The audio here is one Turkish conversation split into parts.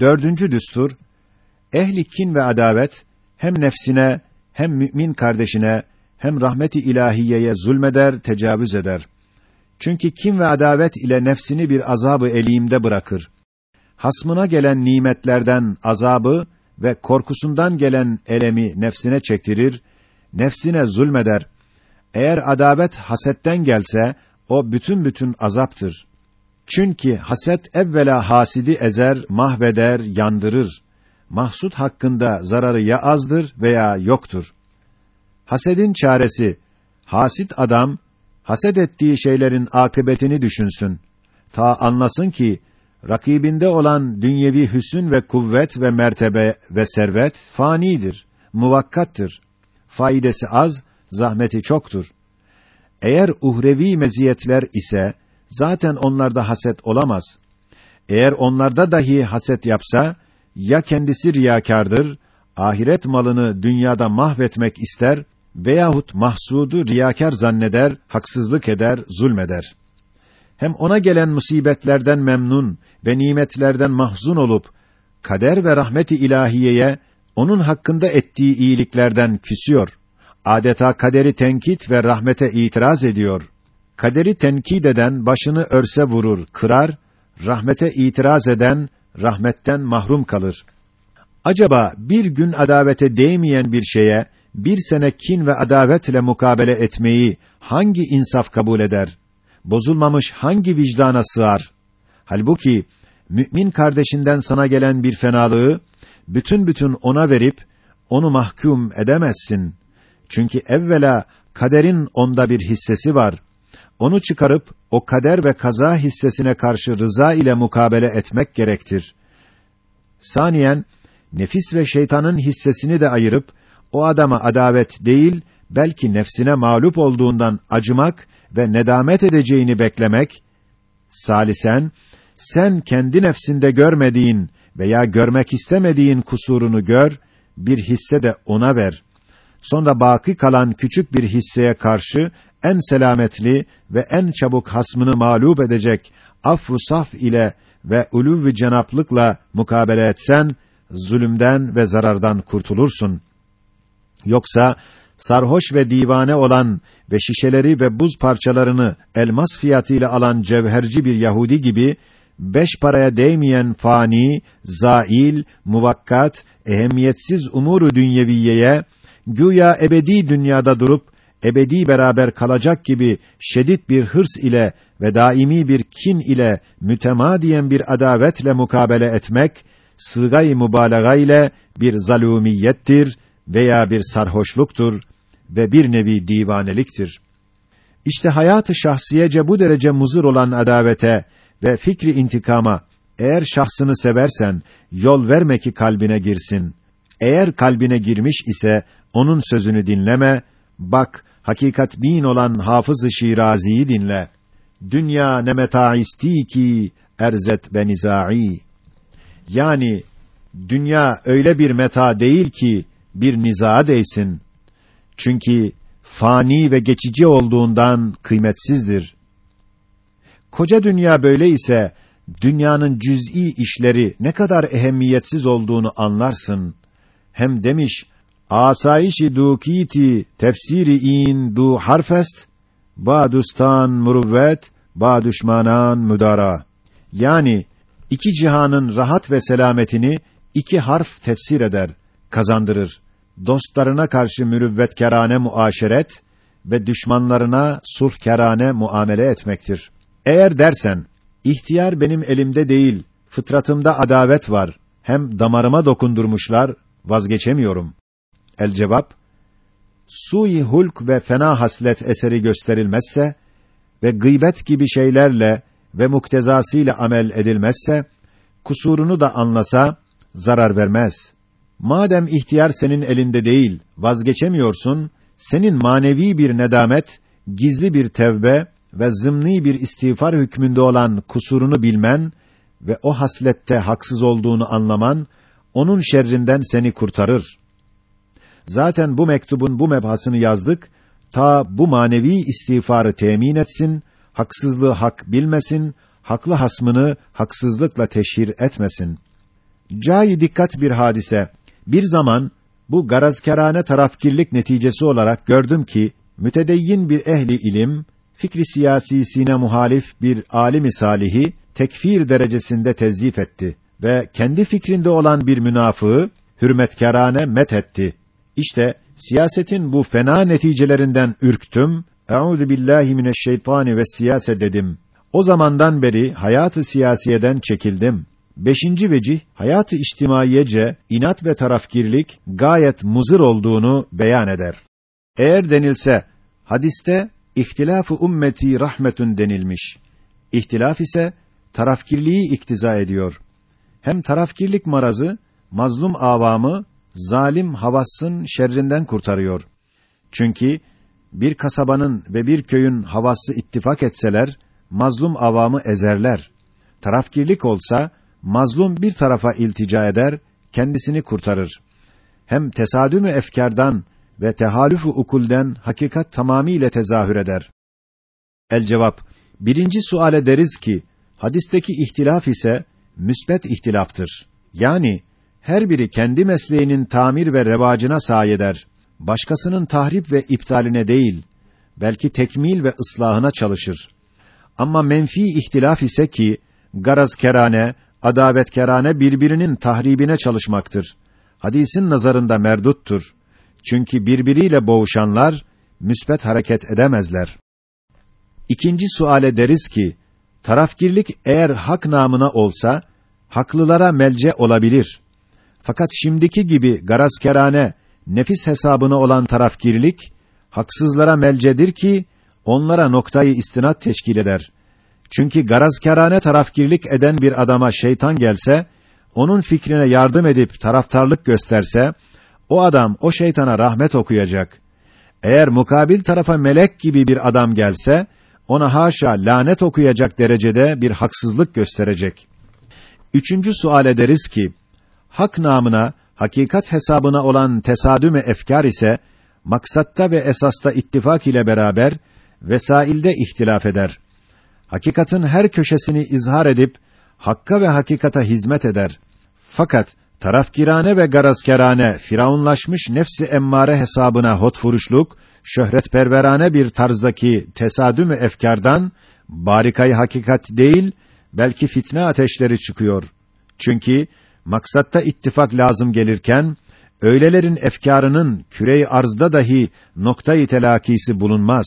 Dördüncü düstur, ehli kin ve adavet, hem nefsine, hem mümin kardeşine, hem rahmeti ilahiyeye zulmeder, tecavüz eder. Çünkü kim ve adavet ile nefsini bir azabı eliyimde bırakır. Hasmına gelen nimetlerden azabı ve korkusundan gelen elemi nefsine çektirir, nefsine zulmeder. Eğer adavet hasetten gelse, o bütün bütün azaptır. Çünkü haset evvela hasidi ezer, mahveder, yandırır. Mahsut hakkında zararı ya azdır veya yoktur. Hasedin çaresi, hasit adam, haset ettiği şeylerin akıbetini düşünsün. Ta anlasın ki, rakibinde olan dünyevi hüsün ve kuvvet ve mertebe ve servet fanidir, muvakkattır. Faydası az, zahmeti çoktur. Eğer uhrevi meziyetler ise zaten onlarda haset olamaz. Eğer onlarda dahi haset yapsa ya kendisi riyakardır, ahiret malını dünyada mahvetmek ister veyahut mahsudu riyakar zanneder, haksızlık eder, zulmeder. Hem ona gelen musibetlerden memnun ve nimetlerden mahzun olup kader ve rahmeti ilahiyeye onun hakkında ettiği iyiliklerden küsüyor. Adeta kaderi tenkit ve rahmete itiraz ediyor. Kaderi tenkit eden başını örse vurur, kırar, rahmete itiraz eden rahmetten mahrum kalır. Acaba bir gün adavete değmeyen bir şeye bir sene kin ve adavetle mukabele etmeyi hangi insaf kabul eder? Bozulmamış hangi vicdana sığar? Halbuki mümin kardeşinden sana gelen bir fenalığı bütün bütün ona verip onu mahkum edemezsin. Çünkü evvela kaderin onda bir hissesi var. Onu çıkarıp o kader ve kaza hissesine karşı rıza ile mukabele etmek gerektir. Saniyen nefis ve şeytanın hissesini de ayırıp o adama adavet değil, belki nefsine mağlup olduğundan acımak ve nedamet edeceğini beklemek. Salisen, sen kendi nefsinde görmediğin veya görmek istemediğin kusurunu gör, bir hisse de ona ver. Sonra baki kalan küçük bir hisseye karşı en selametli ve en çabuk hasmını mağlup edecek affı saf ile ve ulûv-i cenaplıkla mukabele etsen, zulümden ve zarardan kurtulursun. Yoksa, sarhoş ve divane olan ve şişeleri ve buz parçalarını elmas fiyatıyla alan cevherci bir Yahudi gibi, beş paraya değmeyen fani, zail, muvakkat, ehemmiyetsiz umuru dünyeviyeye, güya ebedi dünyada durup, ebedi beraber kalacak gibi şedid bir hırs ile ve daimi bir kin ile mütemadiyen bir adavetle mukabele etmek, sığgay mübalağa ile bir zalumiyettir veya bir sarhoşluktur ve bir nevi divaneliktir. İşte hayatı şahsiyece bu derece muzur olan adavete ve fikri intikama eğer şahsını seversen yol verme ki kalbine girsin. Eğer kalbine girmiş ise onun sözünü dinleme. Bak hakikat bin olan Hafız-ı Şirazi'yi dinle. Dünya ne meta isti ki erzet benizai. Yani dünya öyle bir meta değil ki bir nizaa değsin. Çünkü fani ve geçici olduğundan kıymetsizdir. Koca dünya böyle ise dünyanın cüz'i işleri ne kadar ehemmiyetsiz olduğunu anlarsın. Hem demiş asayişi dukiti tefsiri in du harfest badustan muruvvet ba düşmanan müdara. Yani iki cihanın rahat ve selametini iki harf tefsir eder, kazandırır. Dostlarına karşı mürüvvetkerane muaşeret ve düşmanlarına sulhkerane muamele etmektir. Eğer dersen, ihtiyar benim elimde değil, fıtratımda adavet var, hem damarıma dokundurmuşlar, vazgeçemiyorum. El cevap, sui hulk ve fena haslet eseri gösterilmezse ve gıybet gibi şeylerle ve muktezasıyla amel edilmezse, kusurunu da anlasa, zarar vermez. Madem ihtiyar senin elinde değil, vazgeçemiyorsun, senin manevi bir nedamet, gizli bir tevbe ve zımni bir istiğfar hükmünde olan kusurunu bilmen ve o haslette haksız olduğunu anlaman, onun şerrinden seni kurtarır. Zaten bu mektubun bu mebhasını yazdık, ta bu manevi istiğfarı temin etsin, haksızlığı hak bilmesin, haklı hasmını haksızlıkla teşhir etmesin. Cayi dikkat bir hadise. Bir zaman bu garazkerane tarafkirlik neticesi olarak gördüm ki mütedeyyin bir ehli ilim, fikri siyasisine muhalif bir alimi salihi tekfir derecesinde tezyif etti ve kendi fikrinde olan bir münafığı hürmetkarane met etti. İşte siyasetin bu fena neticelerinden ürktüm. Euzu billahi mineşşeytani ve siyase dedim. O zamandan beri hayatı siyasiyeden çekildim. Beşinci vecih, hayatı içtimaiyece inat ve tarafkirlik gayet muzır olduğunu beyan eder. Eğer denilse, hadiste ihtilafı ummeti rahmetun denilmiş. İhtilaf ise tarafkirliği iktiza ediyor. Hem tarafkirlik marazı mazlum avamı zalim havassın şerrinden kurtarıyor. Çünkü bir kasabanın ve bir köyün havası ittifak etseler mazlum avamı ezerler. Tarafkirlik olsa mazlum bir tarafa iltica eder, kendisini kurtarır. Hem tesadümü efkardan ve tehalüfü ukulden hakikat tamamiyle tezahür eder. El cevap, birinci suale deriz ki, hadisteki ihtilaf ise müsbet ihtilaftır. Yani her biri kendi mesleğinin tamir ve revacına sayeder. Başkasının tahrip ve iptaline değil, belki tekmil ve ıslahına çalışır. Ama menfi ihtilaf ise ki garaz kerane, adavet kerane birbirinin tahribine çalışmaktır. Hadisin nazarında merduttur. Çünkü birbiriyle boğuşanlar müsbet hareket edemezler. İkinci suale deriz ki tarafkirlik eğer hak namına olsa haklılara melce olabilir. Fakat şimdiki gibi garazkerane, nefis hesabına olan tarafkirlik haksızlara melcedir ki onlara noktayı istinat teşkil eder. Çünkü garazkerane tarafkirlik eden bir adama şeytan gelse, onun fikrine yardım edip taraftarlık gösterse, o adam o şeytana rahmet okuyacak. Eğer mukabil tarafa melek gibi bir adam gelse, ona haşa lanet okuyacak derecede bir haksızlık gösterecek. Üçüncü sual ederiz ki, hak namına, hakikat hesabına olan tesadüme efkar ise, maksatta ve esasta ittifak ile beraber, vesailde ihtilaf eder. Hakikatin her köşesini izhar edip, hakka ve hakikata hizmet eder. Fakat, tarafkirane ve garazkerane, firavunlaşmış nefsi emmare hesabına hotfuruşluk, şöhretperverane bir tarzdaki tesadüm-ü efkardan, barikayı hakikat değil, belki fitne ateşleri çıkıyor. Çünkü, maksatta ittifak lazım gelirken, öylelerin efkarının kürey arzda dahi noktayı telakisi bulunmaz.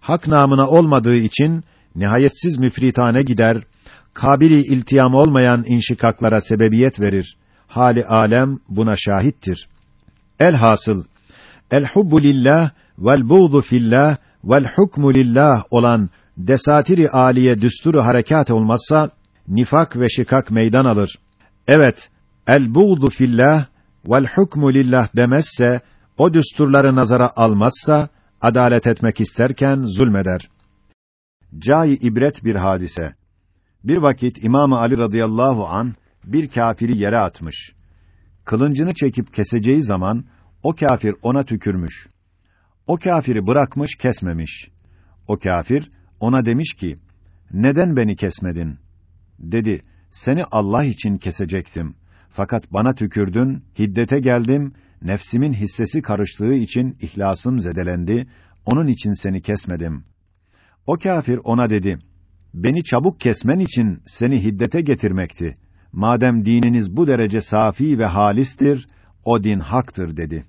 Hak namına olmadığı için, nihayetsiz müfritane gider, kabili iltiyam olmayan inşikaklara sebebiyet verir. Hali alem buna şahittir. Elhasıl el hubbu lillah vel buğdu fillah vel hukmu lillah olan desatiri aliye düsturu harekat olmazsa nifak ve şikak meydan alır. Evet, el buğdu fillah vel hukmu lillah demezse o düsturları nazara almazsa adalet etmek isterken zulmeder. Cai ibret bir hadise. Bir vakit İmam Ali radıyallahu an bir kafiri yere atmış. Kılıncını çekip keseceği zaman o kafir ona tükürmüş. O kafiri bırakmış, kesmemiş. O kafir ona demiş ki: "Neden beni kesmedin?" Dedi: "Seni Allah için kesecektim. Fakat bana tükürdün, hiddete geldim, nefsimin hissesi karıştığı için ihlasım zedelendi. Onun için seni kesmedim." O kafir ona dedi: "Beni çabuk kesmen için seni hiddete getirmekti. Madem dininiz bu derece safi ve halistir, o din haktır." dedi.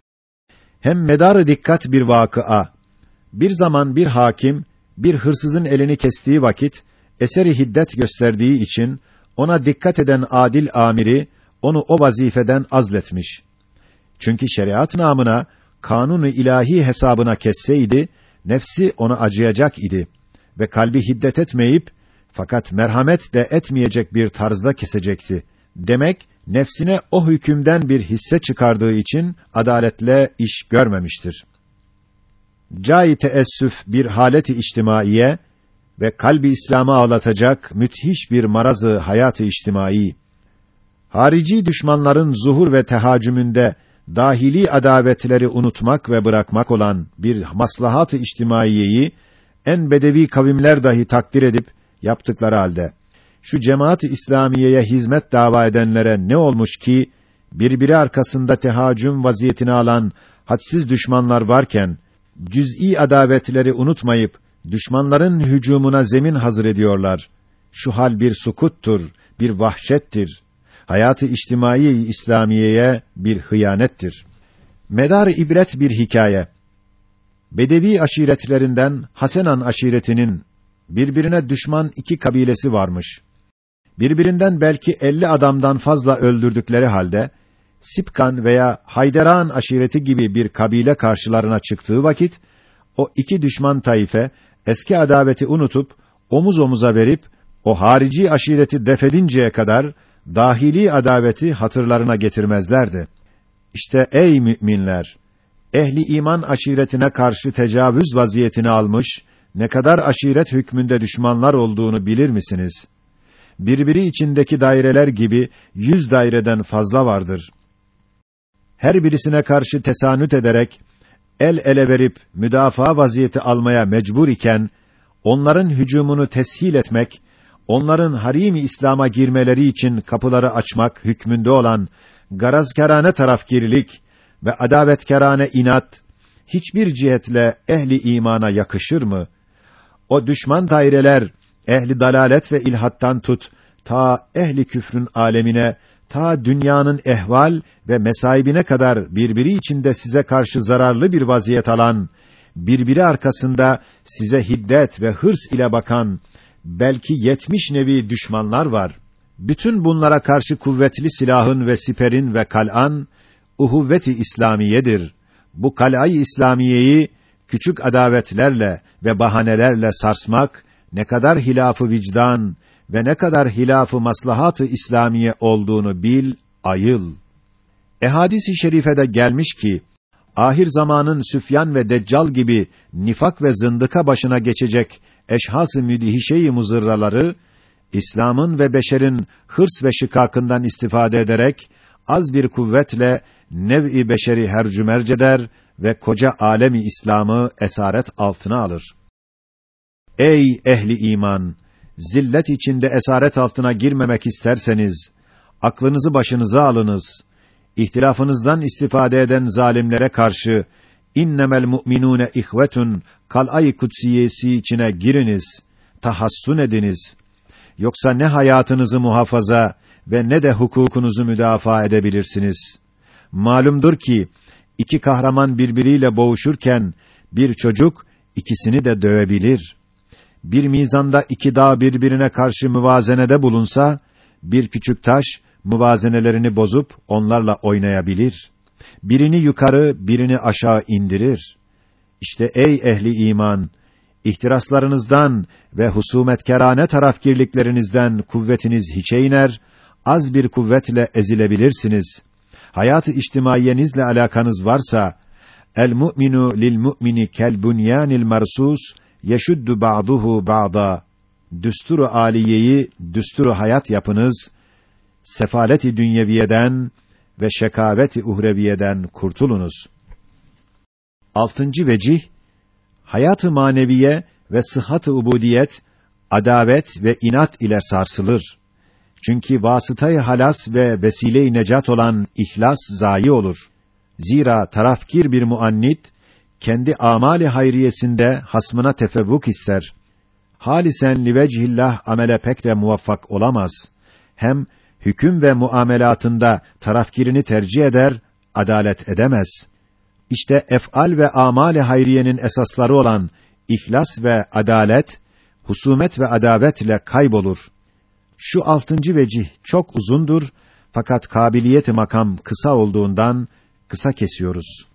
Hem medarı dikkat bir vakıa. Bir zaman bir hakim bir hırsızın elini kestiği vakit eseri hiddet gösterdiği için ona dikkat eden adil amiri onu o vazifeden azletmiş. Çünkü şeriat namına kanunu ilahi hesabına kesseydi nefsi ona acıyacak idi ve kalbi hiddet etmeyip fakat merhamet de etmeyecek bir tarzda kesecekti. Demek nefsine o hükümden bir hisse çıkardığı için adaletle iş görmemiştir. Cai teessüf bir haleti içtimaiye ve kalbi İslam'a ağlatacak müthiş bir marazı hayatı içtimai. Harici düşmanların zuhur ve tehacümünde dahili adavetleri unutmak ve bırakmak olan bir maslahat-ı içtimaiyeyi en bedevi kavimler dahi takdir edip yaptıkları halde şu cemaat-ı İslamiye'ye hizmet dava edenlere ne olmuş ki birbiri arkasında tehacüm vaziyetini alan hadsiz düşmanlar varken cüz'i adavetleri unutmayıp düşmanların hücumuna zemin hazır ediyorlar. Şu hal bir sukuttur, bir vahşettir. Hayatı içtimai İslamiye'ye bir hıyanettir. Medar ibret bir hikaye. Bedevi aşiretlerinden Hasenan aşiretinin birbirine düşman iki kabilesi varmış. Birbirinden belki elli adamdan fazla öldürdükleri halde Sipkan veya Hayderan aşireti gibi bir kabile karşılarına çıktığı vakit o iki düşman taife eski adaveti unutup omuz omuza verip o harici aşireti defedinceye kadar dahili adaveti hatırlarına getirmezlerdi. İşte ey müminler, ehli iman aşiretine karşı tecavüz vaziyetini almış, ne kadar aşiret hükmünde düşmanlar olduğunu bilir misiniz? Birbiri içindeki daireler gibi yüz daireden fazla vardır. Her birisine karşı tesanüt ederek, el ele verip müdafaa vaziyeti almaya mecbur iken, onların hücumunu teshil etmek, onların harimi İslam'a girmeleri için kapıları açmak hükmünde olan garazkârane tarafkirlik ve adavetkârane inat hiçbir cihetle ehli imana yakışır mı? O düşman daireler ehli dalalet ve ilhattan tut ta ehli küfrün alemine ta dünyanın ehval ve mesaibine kadar birbiri içinde size karşı zararlı bir vaziyet alan, birbiri arkasında size hiddet ve hırs ile bakan belki yetmiş nevi düşmanlar var. Bütün bunlara karşı kuvvetli silahın ve siperin ve kal'an uhuvveti İslamiyedir. Bu kal'ayı İslamiyeyi küçük adavetlerle ve bahanelerle sarsmak ne kadar hilafı vicdan ve ne kadar hilafı maslahatı İslamiye olduğunu bil, ayıl. Ehadis-i şerifede gelmiş ki ahir zamanın Süfyan ve Deccal gibi nifak ve zındıka başına geçecek eşhas-ı müdihişe-i muzırraları İslam'ın ve beşerin hırs ve şikakından istifade ederek az bir kuvvetle nev-i beşeri hercümerc eder ve koca alemi İslam'ı esaret altına alır. Ey ehli iman, zillet içinde esaret altına girmemek isterseniz aklınızı başınıza alınız. İhtilafınızdan istifade eden zalimlere karşı innemel mu'minune ihvetun kal'ay kutsiyesi içine giriniz, tahassun ediniz. Yoksa ne hayatınızı muhafaza ve ne de hukukunuzu müdafaa edebilirsiniz. Malumdur ki iki kahraman birbiriyle boğuşurken bir çocuk ikisini de dövebilir. Bir mizanda iki dağ birbirine karşı müvazenede bulunsa bir küçük taş müvazenelerini bozup onlarla oynayabilir. Birini yukarı, birini aşağı indirir. İşte ey ehli iman, ihtiraslarınızdan ve husumetkerane tarafkirliklerinizden kuvvetiniz hiçe iner, az bir kuvvetle ezilebilirsiniz. Hayatı içtimaiyenizle alakanız varsa, el mu'minu lil mu'mini yeşuddu ba'duhu ba'da. Düsturu aliyeyi, düsturu hayat yapınız, sefaleti dünyeviyeden ve şekaveti uhreviyeden kurtulunuz. Altıncı vecih, hayatı maneviye ve sıhhat-ı ubudiyet, adavet ve inat ile sarsılır. Çünkü vasıtayı halas ve vesile-i necat olan ihlas zayi olur. Zira tarafkir bir muannit kendi amali hayriyesinde hasmına tefevvuk ister. Halisen livecihillah amele pek de muvaffak olamaz. Hem hüküm ve muamelatında tarafkirini tercih eder, adalet edemez. İşte ef'al ve amali hayriyenin esasları olan ihlas ve adalet, husumet ve adavet ile kaybolur. Şu altıncı vecih çok uzundur fakat kabiliyeti makam kısa olduğundan kısa kesiyoruz.